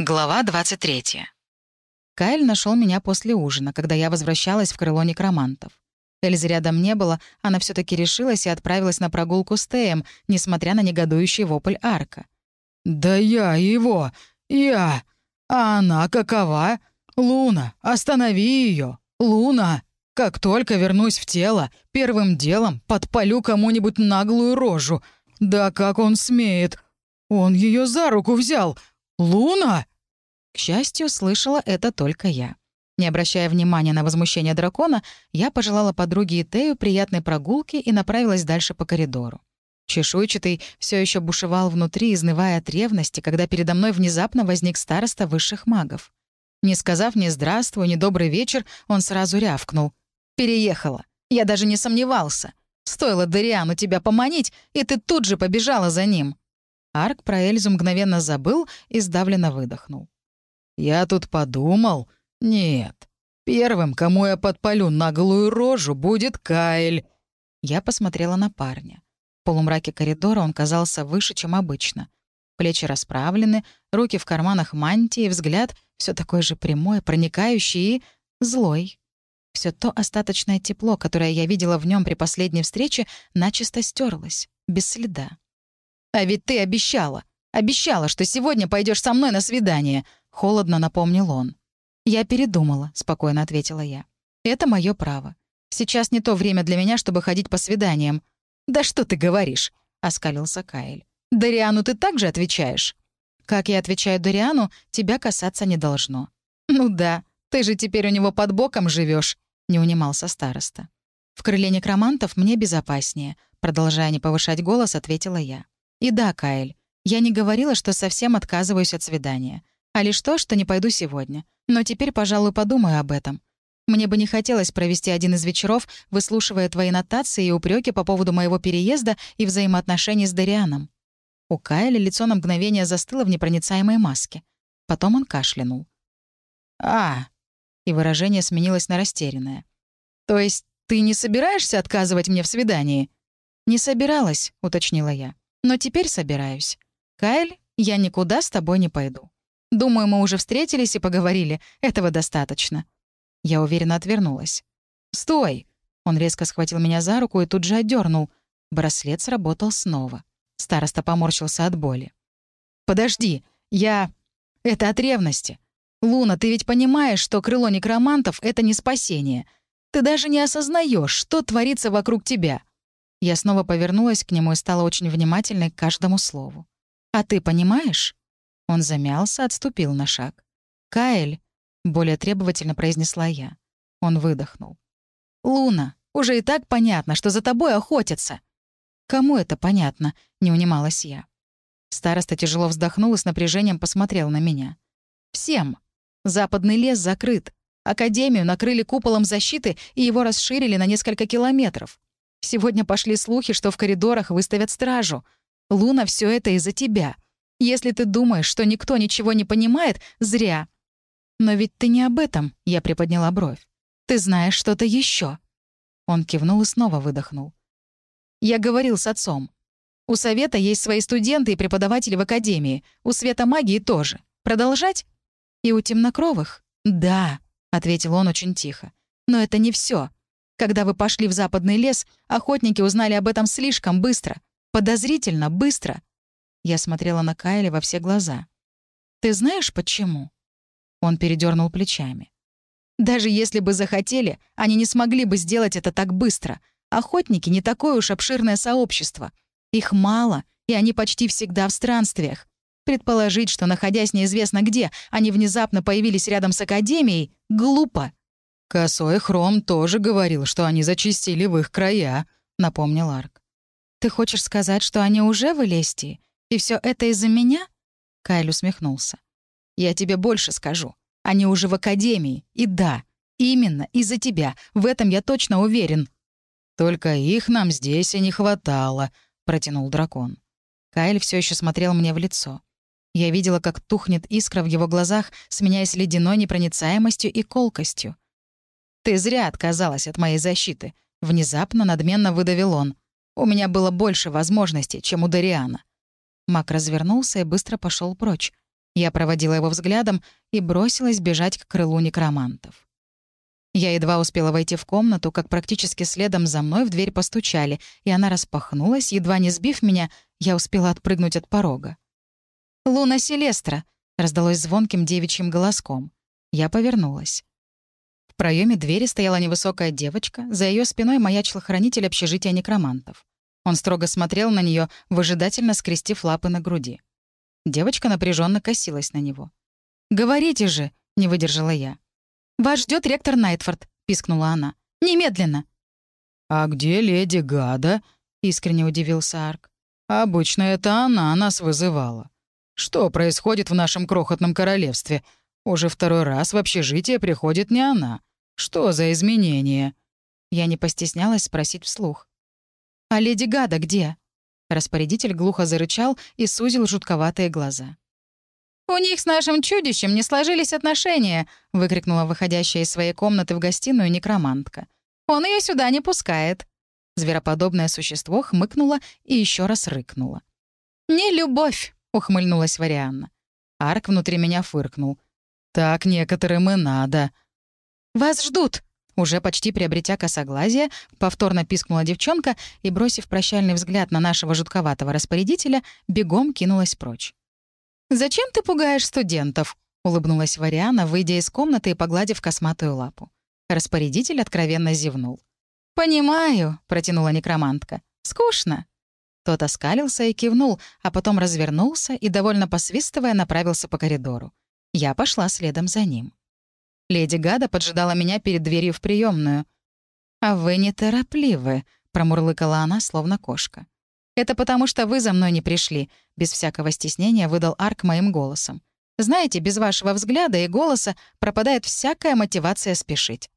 Глава 23. Кайл нашел меня после ужина, когда я возвращалась в крыло некромантов. Эльзы рядом не было, она все таки решилась и отправилась на прогулку с Теем, несмотря на негодующий вопль Арка. «Да я его! Я! А она какова? Луна, останови ее! Луна! Как только вернусь в тело, первым делом подпалю кому-нибудь наглую рожу. Да как он смеет! Он ее за руку взял! Луна!» К счастью, слышала это только я. Не обращая внимания на возмущение дракона, я пожелала подруге Итею приятной прогулки и направилась дальше по коридору. Чешуйчатый все еще бушевал внутри, изнывая от ревности, когда передо мной внезапно возник староста высших магов. Не сказав ни «здравствуй», ни «добрый вечер», он сразу рявкнул. «Переехала. Я даже не сомневался. Стоило Дариану тебя поманить, и ты тут же побежала за ним». Арк про Эльзу мгновенно забыл и сдавленно выдохнул. Я тут подумал. Нет. Первым, кому я подпалю наглую рожу, будет Кайль. Я посмотрела на парня. В полумраке коридора он казался выше, чем обычно. Плечи расправлены, руки в карманах мантии, взгляд все такой же прямой, проникающий и злой. Все то остаточное тепло, которое я видела в нем при последней встрече, начисто стерлось, без следа. «А ведь ты обещала! Обещала, что сегодня пойдешь со мной на свидание!» Холодно напомнил он. «Я передумала», — спокойно ответила я. «Это мое право. Сейчас не то время для меня, чтобы ходить по свиданиям». «Да что ты говоришь?» — оскалился Каэль. «Дариану ты также отвечаешь?» «Как я отвечаю Дариану, тебя касаться не должно». «Ну да, ты же теперь у него под боком живешь, не унимался староста. «В крыле некромантов мне безопаснее», — продолжая не повышать голос, ответила я. «И да, Каэль, я не говорила, что совсем отказываюсь от свидания а лишь то, что не пойду сегодня. Но теперь, пожалуй, подумаю об этом. Мне бы не хотелось провести один из вечеров, выслушивая твои нотации и упреки по поводу моего переезда и взаимоотношений с Дарианом». У Кайля лицо на мгновение застыло в непроницаемой маске. Потом он кашлянул. «А!» И выражение сменилось на растерянное. «То есть ты не собираешься отказывать мне в свидании?» «Не собиралась», — уточнила я. «Но теперь собираюсь. Кайль, я никуда с тобой не пойду». Думаю, мы уже встретились и поговорили. Этого достаточно». Я уверенно отвернулась. «Стой!» Он резко схватил меня за руку и тут же отдернул. Браслет сработал снова. Староста поморщился от боли. «Подожди, я... Это от ревности. Луна, ты ведь понимаешь, что крыло некромантов — это не спасение. Ты даже не осознаешь, что творится вокруг тебя». Я снова повернулась к нему и стала очень внимательной к каждому слову. «А ты понимаешь?» Он замялся, отступил на шаг. «Каэль», — более требовательно произнесла я. Он выдохнул. «Луна, уже и так понятно, что за тобой охотятся». «Кому это понятно?» — не унималась я. Староста тяжело вздохнул и с напряжением посмотрел на меня. «Всем. Западный лес закрыт. Академию накрыли куполом защиты и его расширили на несколько километров. Сегодня пошли слухи, что в коридорах выставят стражу. Луна, все это из-за тебя. Если ты думаешь, что никто ничего не понимает, зря. Но ведь ты не об этом, я приподняла бровь. Ты знаешь что-то еще. Он кивнул и снова выдохнул. Я говорил с отцом. У совета есть свои студенты и преподаватели в академии. У света магии тоже. Продолжать? И у темнокровых? Да, ответил он очень тихо. Но это не все. Когда вы пошли в западный лес, охотники узнали об этом слишком быстро. Подозрительно быстро. Я смотрела на Кайли во все глаза. «Ты знаешь, почему?» Он передернул плечами. «Даже если бы захотели, они не смогли бы сделать это так быстро. Охотники — не такое уж обширное сообщество. Их мало, и они почти всегда в странствиях. Предположить, что, находясь неизвестно где, они внезапно появились рядом с Академией, глупо». «Косой Хром тоже говорил, что они зачистили в их края», — напомнил Арк. «Ты хочешь сказать, что они уже в Элестии? И все это из-за меня?» Кайл усмехнулся. «Я тебе больше скажу. Они уже в академии. И да, именно из-за тебя. В этом я точно уверен». «Только их нам здесь и не хватало», — протянул дракон. Кайл все еще смотрел мне в лицо. Я видела, как тухнет искра в его глазах, сменяясь ледяной непроницаемостью и колкостью. «Ты зря отказалась от моей защиты», — внезапно надменно выдавил он. «У меня было больше возможностей, чем у Дариана. Мак развернулся и быстро пошел прочь. Я проводила его взглядом и бросилась бежать к крылу некромантов. Я едва успела войти в комнату, как практически следом за мной в дверь постучали, и она распахнулась, едва не сбив меня, я успела отпрыгнуть от порога. «Луна Селестра!» — раздалось звонким девичьим голоском. Я повернулась. Проеме двери стояла невысокая девочка, за ее спиной маячил хранитель общежития некромантов. Он строго смотрел на нее, выжидательно скрестив лапы на груди. Девочка напряженно косилась на него. «Говорите же!» — не выдержала я. «Вас ждет ректор Найтфорд», — пискнула она. «Немедленно». «А где леди Гада?» — искренне удивился Арк. «Обычно это она нас вызывала. Что происходит в нашем крохотном королевстве? Уже второй раз в общежитие приходит не она. Что за изменения?» Я не постеснялась спросить вслух. «А леди Гада где?» Распорядитель глухо зарычал и сузил жутковатые глаза. «У них с нашим чудищем не сложились отношения», — выкрикнула выходящая из своей комнаты в гостиную некромантка. «Он ее сюда не пускает». Звероподобное существо хмыкнуло и еще раз рыкнуло. «Не любовь», — ухмыльнулась Варианна. Арк внутри меня фыркнул. «Так некоторым и надо». «Вас ждут», уже почти приобретя косоглазие, повторно пискнула девчонка и, бросив прощальный взгляд на нашего жутковатого распорядителя, бегом кинулась прочь. «Зачем ты пугаешь студентов?» — улыбнулась Вариана, выйдя из комнаты и погладив косматую лапу. Распорядитель откровенно зевнул. «Понимаю», — протянула некромантка. «Скучно». Тот оскалился и кивнул, а потом развернулся и, довольно посвистывая, направился по коридору. Я пошла следом за ним. Леди Гада поджидала меня перед дверью в приемную. «А вы неторопливы», — промурлыкала она, словно кошка. «Это потому, что вы за мной не пришли», — без всякого стеснения выдал Арк моим голосом. «Знаете, без вашего взгляда и голоса пропадает всякая мотивация спешить».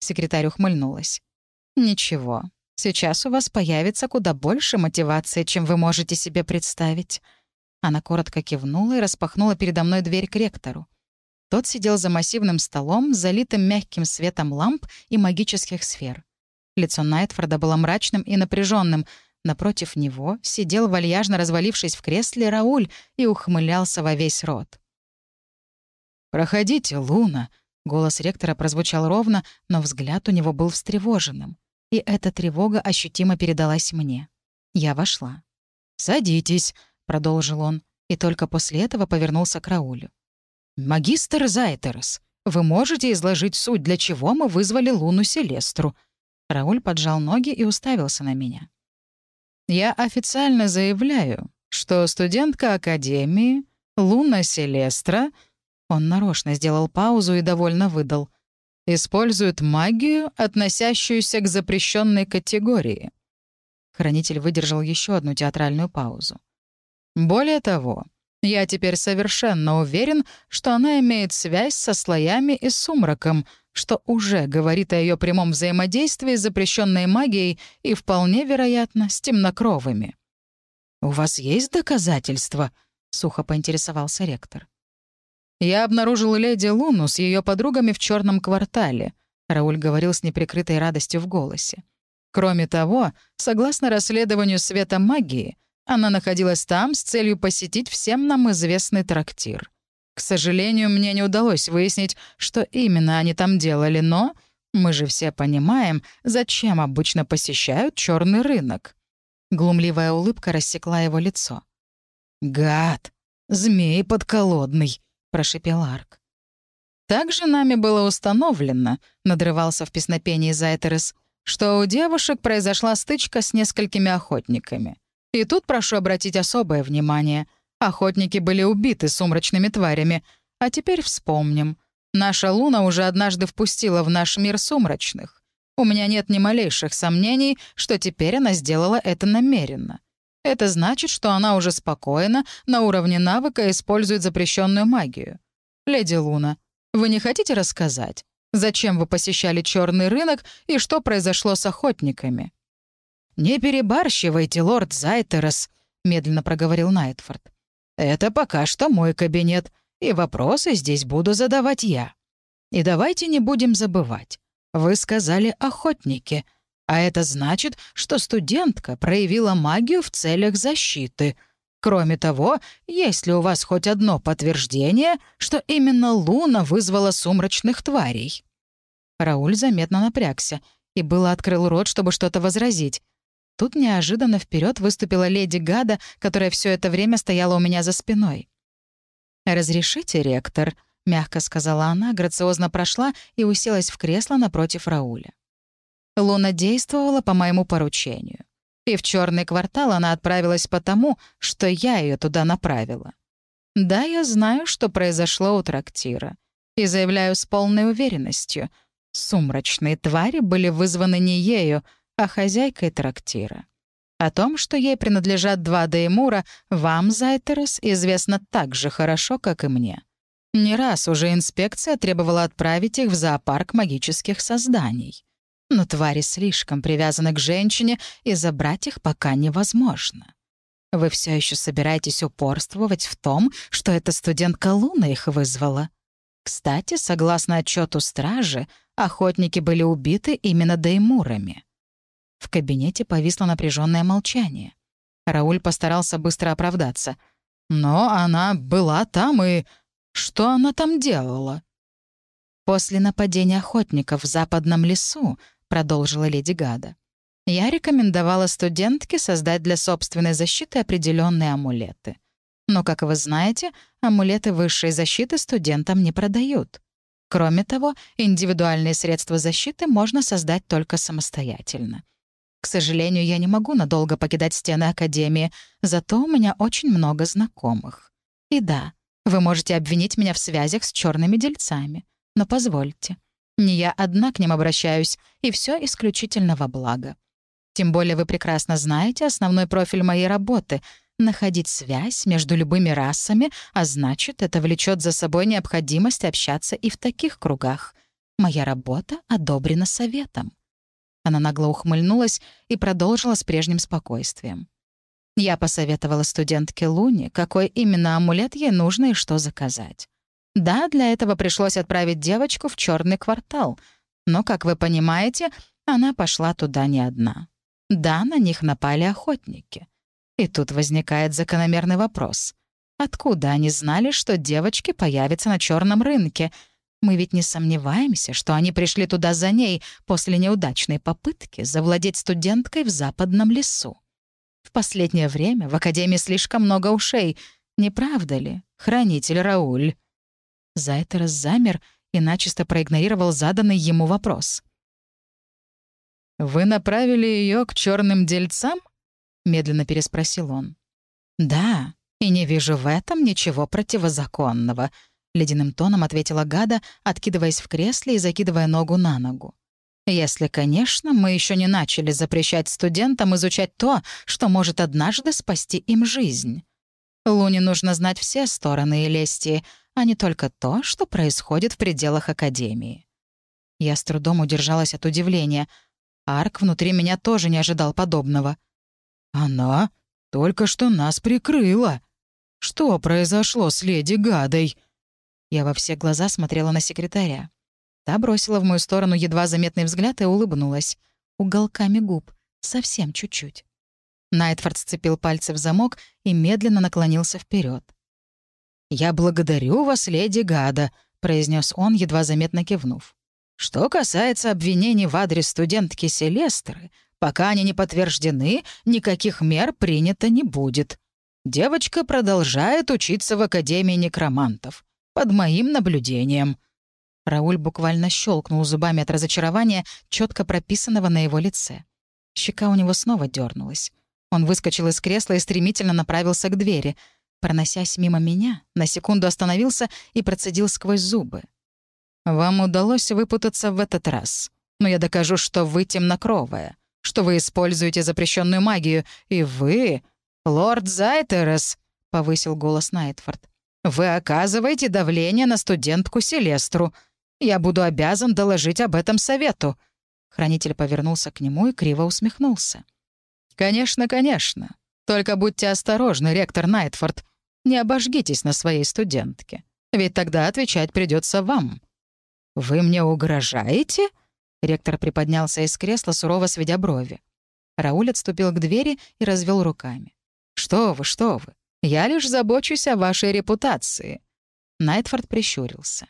Секретарь ухмыльнулась. «Ничего, сейчас у вас появится куда больше мотивации, чем вы можете себе представить». Она коротко кивнула и распахнула передо мной дверь к ректору. Тот сидел за массивным столом, залитым мягким светом ламп и магических сфер. Лицо Найтфорда было мрачным и напряженным, Напротив него сидел, вальяжно развалившись в кресле, Рауль и ухмылялся во весь рот. «Проходите, Луна!» — голос ректора прозвучал ровно, но взгляд у него был встревоженным. И эта тревога ощутимо передалась мне. Я вошла. «Садитесь», — продолжил он, и только после этого повернулся к Раулю. «Магистр Зайтерс, вы можете изложить суть, для чего мы вызвали Луну Селестру?» Рауль поджал ноги и уставился на меня. Я официально заявляю, что студентка Академии Луна Селестра, он нарочно сделал паузу и довольно выдал, использует магию, относящуюся к запрещенной категории. Хранитель выдержал еще одну театральную паузу. Более того, я теперь совершенно уверен, что она имеет связь со слоями и сумраком, что уже говорит о ее прямом взаимодействии с запрещенной магией и, вполне вероятно, с темнокровыми. «У вас есть доказательства?» — сухо поинтересовался ректор. «Я обнаружил леди Луну с ее подругами в черном квартале», — Рауль говорил с неприкрытой радостью в голосе. «Кроме того, согласно расследованию света магии, она находилась там с целью посетить всем нам известный трактир. К сожалению, мне не удалось выяснить, что именно они там делали, но мы же все понимаем, зачем обычно посещают черный рынок. Глумливая улыбка рассекла его лицо. «Гад! Змей подколодный!» — прошепел Арк. «Также нами было установлено», — надрывался в песнопении Зайтерес, «что у девушек произошла стычка с несколькими охотниками. И тут прошу обратить особое внимание. Охотники были убиты сумрачными тварями. А теперь вспомним. Наша Луна уже однажды впустила в наш мир сумрачных. У меня нет ни малейших сомнений, что теперь она сделала это намеренно. Это значит, что она уже спокойно, на уровне навыка, использует запрещенную магию. Леди Луна, вы не хотите рассказать, зачем вы посещали черный рынок и что произошло с охотниками? «Не перебарщивайте, лорд Зайтерос», — медленно проговорил Найтфорд. Это пока что мой кабинет, и вопросы здесь буду задавать я. И давайте не будем забывать. Вы сказали «охотники», а это значит, что студентка проявила магию в целях защиты. Кроме того, есть ли у вас хоть одно подтверждение, что именно Луна вызвала сумрачных тварей?» Рауль заметно напрягся и было открыл рот, чтобы что-то возразить. Тут неожиданно вперед выступила леди Гада, которая все это время стояла у меня за спиной. «Разрешите, ректор?» — мягко сказала она, грациозно прошла и уселась в кресло напротив Рауля. Луна действовала по моему поручению. И в черный квартал она отправилась потому, что я ее туда направила. Да, я знаю, что произошло у трактира. И заявляю с полной уверенностью. Сумрачные твари были вызваны не ею, а хозяйкой трактира. О том, что ей принадлежат два Деймура, вам, Зайтерес, известно так же хорошо, как и мне. Не раз уже инспекция требовала отправить их в зоопарк магических созданий. Но твари слишком привязаны к женщине, и забрать их пока невозможно. Вы все еще собираетесь упорствовать в том, что эта студентка Луна их вызвала. Кстати, согласно отчету стражи, охотники были убиты именно Деймурами. В кабинете повисло напряженное молчание. Рауль постарался быстро оправдаться. «Но она была там, и... Что она там делала?» После нападения охотников в западном лесу — продолжила леди Гада. «Я рекомендовала студентке создать для собственной защиты определенные амулеты. Но, как вы знаете, амулеты высшей защиты студентам не продают. Кроме того, индивидуальные средства защиты можно создать только самостоятельно. К сожалению, я не могу надолго покидать стены Академии, зато у меня очень много знакомых. И да, вы можете обвинить меня в связях с черными дельцами, но позвольте, не я одна к ним обращаюсь, и все исключительно во благо. Тем более вы прекрасно знаете основной профиль моей работы — находить связь между любыми расами, а значит, это влечет за собой необходимость общаться и в таких кругах. Моя работа одобрена советом. Она нагло ухмыльнулась и продолжила с прежним спокойствием. Я посоветовала студентке Луне, какой именно амулет ей нужно и что заказать. Да, для этого пришлось отправить девочку в черный квартал. Но, как вы понимаете, она пошла туда не одна. Да, на них напали охотники. И тут возникает закономерный вопрос. Откуда они знали, что девочки появятся на черном рынке? Мы ведь не сомневаемся, что они пришли туда за ней после неудачной попытки завладеть студенткой в западном лесу. В последнее время в Академии слишком много ушей. Не правда ли, хранитель Рауль? Зайтерс замер и начисто проигнорировал заданный ему вопрос. «Вы направили ее к черным дельцам?» — медленно переспросил он. «Да, и не вижу в этом ничего противозаконного», — ледяным тоном ответила Гада, откидываясь в кресле и закидывая ногу на ногу. «Если, конечно, мы еще не начали запрещать студентам изучать то, что может однажды спасти им жизнь. Луне нужно знать все стороны Элестии, а не только то, что происходит в пределах Академии. Я с трудом удержалась от удивления. Арк внутри меня тоже не ожидал подобного. «Она только что нас прикрыла. Что произошло с леди Гадой?» Я во все глаза смотрела на секретаря. Та бросила в мою сторону едва заметный взгляд и улыбнулась. Уголками губ. Совсем чуть-чуть. Найтфорд сцепил пальцы в замок и медленно наклонился вперед. «Я благодарю вас, леди Гада», — произнес он, едва заметно кивнув. «Что касается обвинений в адрес студентки Селестры, пока они не подтверждены, никаких мер принято не будет. Девочка продолжает учиться в Академии некромантов. Под моим наблюдением». Рауль буквально щелкнул зубами от разочарования, четко прописанного на его лице. Щека у него снова дернулась. Он выскочил из кресла и стремительно направился к двери — Проносясь мимо меня, на секунду остановился и процедил сквозь зубы. «Вам удалось выпутаться в этот раз. Но я докажу, что вы темнокровая, что вы используете запрещенную магию, и вы... Лорд Зайтерес!» — повысил голос Найтфорд. «Вы оказываете давление на студентку Селестру. Я буду обязан доложить об этом совету». Хранитель повернулся к нему и криво усмехнулся. «Конечно, конечно. Только будьте осторожны, ректор Найтфорд. Не обожгитесь на своей студентке. Ведь тогда отвечать придется вам». «Вы мне угрожаете?» Ректор приподнялся из кресла, сурово сведя брови. Рауль отступил к двери и развел руками. «Что вы, что вы? Я лишь забочусь о вашей репутации». Найтфорд прищурился.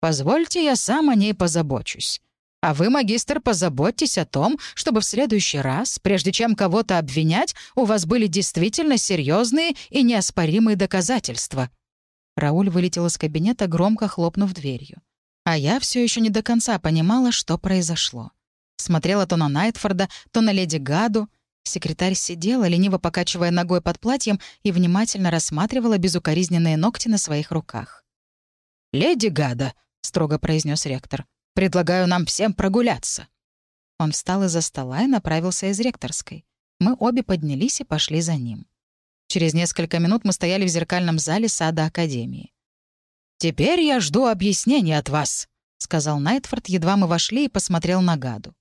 «Позвольте, я сам о ней позабочусь. А вы, магистр, позаботьтесь о том, чтобы в следующий раз, прежде чем кого-то обвинять, у вас были действительно серьезные и неоспоримые доказательства». Рауль вылетел из кабинета, громко хлопнув дверью. А я все еще не до конца понимала, что произошло. Смотрела то на Найтфорда, то на леди Гаду. Секретарь сидела, лениво покачивая ногой под платьем, и внимательно рассматривала безукоризненные ногти на своих руках. «Леди Гада», — строго произнес ректор, Предлагаю нам всем прогуляться». Он встал из-за стола и направился из ректорской. Мы обе поднялись и пошли за ним. Через несколько минут мы стояли в зеркальном зале сада Академии. «Теперь я жду объяснений от вас», — сказал Найтфорд, едва мы вошли и посмотрел на Гаду.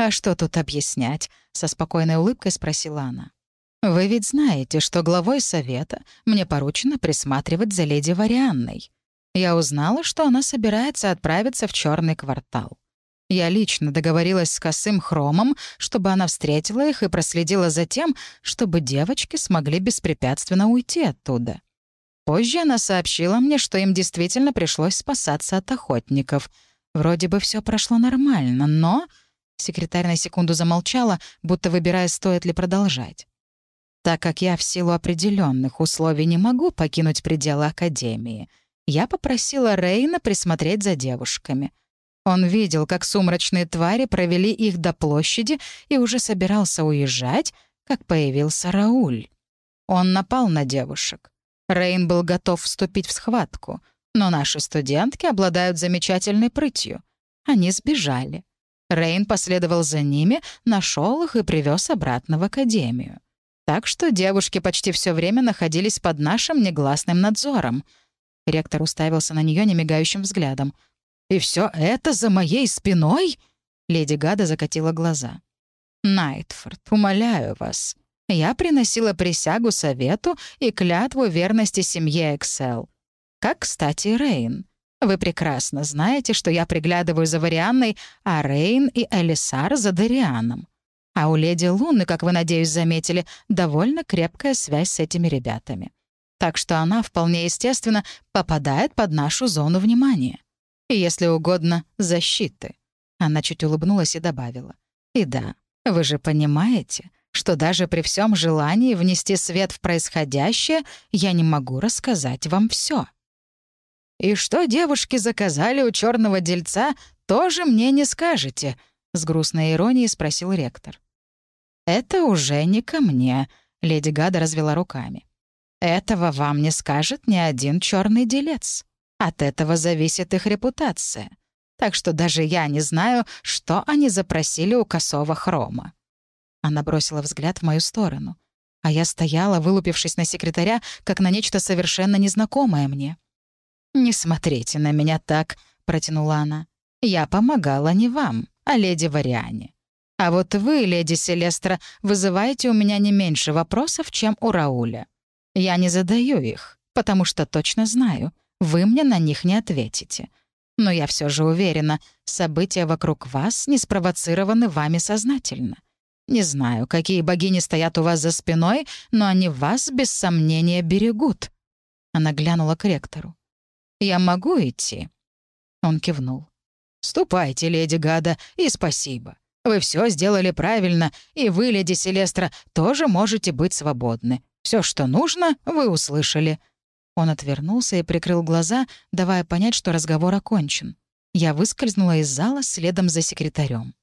«А что тут объяснять?» — со спокойной улыбкой спросила она. «Вы ведь знаете, что главой совета мне поручено присматривать за леди Варианной я узнала, что она собирается отправиться в черный квартал. Я лично договорилась с Косым Хромом, чтобы она встретила их и проследила за тем, чтобы девочки смогли беспрепятственно уйти оттуда. Позже она сообщила мне, что им действительно пришлось спасаться от охотников. Вроде бы все прошло нормально, но... Секретарь на секунду замолчала, будто выбирая, стоит ли продолжать. Так как я в силу определенных условий не могу покинуть пределы Академии — я попросила Рейна присмотреть за девушками. Он видел, как сумрачные твари провели их до площади и уже собирался уезжать, как появился Рауль. Он напал на девушек. Рейн был готов вступить в схватку, но наши студентки обладают замечательной прытью. Они сбежали. Рейн последовал за ними, нашел их и привез обратно в академию. Так что девушки почти все время находились под нашим негласным надзором — Ректор уставился на нее немигающим взглядом. «И все это за моей спиной?» Леди Гада закатила глаза. «Найтфорд, умоляю вас. Я приносила присягу совету и клятву верности семье Эксел. Как, кстати, Рейн. Вы прекрасно знаете, что я приглядываю за Варианной, а Рейн и Элисар за Дарианом. А у леди Луны, как вы, надеюсь, заметили, довольно крепкая связь с этими ребятами так что она, вполне естественно, попадает под нашу зону внимания. И, если угодно, защиты. Она чуть улыбнулась и добавила. И да, вы же понимаете, что даже при всем желании внести свет в происходящее я не могу рассказать вам все. «И что девушки заказали у черного дельца, тоже мне не скажете», — с грустной иронией спросил ректор. «Это уже не ко мне», — леди Гада развела руками. Этого вам не скажет ни один черный делец. От этого зависит их репутация. Так что даже я не знаю, что они запросили у косого хрома». Она бросила взгляд в мою сторону. А я стояла, вылупившись на секретаря, как на нечто совершенно незнакомое мне. «Не смотрите на меня так», — протянула она. «Я помогала не вам, а леди Вариане. А вот вы, леди Селестра, вызываете у меня не меньше вопросов, чем у Рауля. Я не задаю их, потому что точно знаю, вы мне на них не ответите. Но я все же уверена, события вокруг вас не спровоцированы вами сознательно. Не знаю, какие богини стоят у вас за спиной, но они вас без сомнения берегут». Она глянула к ректору. «Я могу идти?» Он кивнул. «Ступайте, леди Гада, и спасибо. Вы все сделали правильно, и вы, леди Селестра, тоже можете быть свободны. Все, что нужно, вы услышали». Он отвернулся и прикрыл глаза, давая понять, что разговор окончен. Я выскользнула из зала следом за секретарем.